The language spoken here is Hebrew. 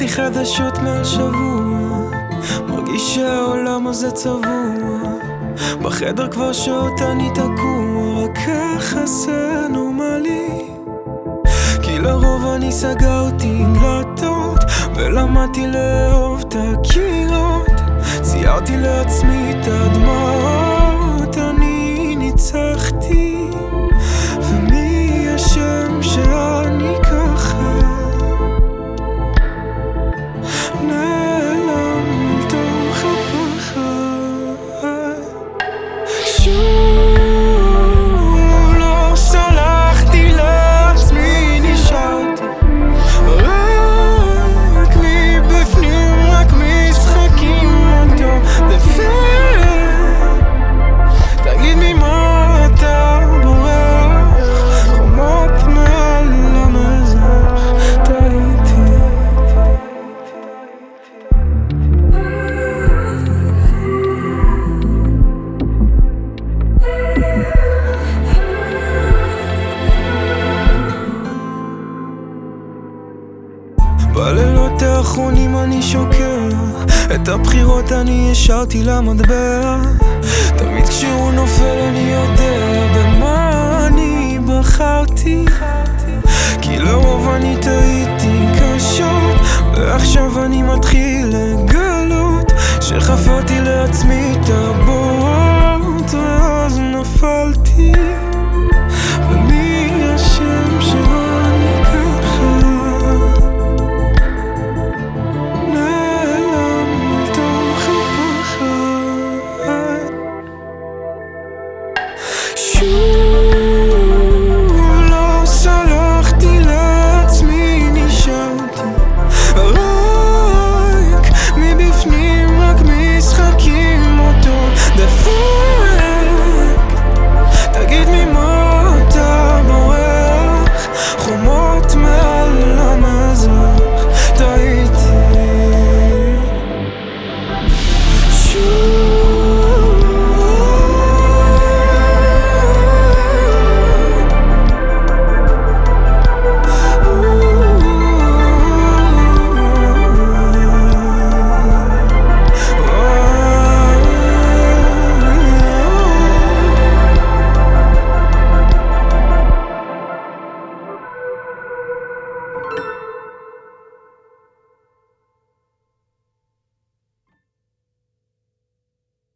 לי חדשות מעל שבוע מרגיש שהעולם הזה צבוע. בחדר כבר שעות אני תקוע רק ככה זה נורמלי כי לרוב אני סגרתי דלתות ולמדתי לאהוב את הקירות. ציירתי לעצמי את הדמעות בלילות האחרונים אני שוקע. את הבחירות אני השארתי למטבע. תמיד כשהוא נופל אני יודע במה אני בחרתי. כי לרוב אני טעיתי קשות ועכשיו אני מתחיל לגלות שחפרתי לעצמי את הבור 输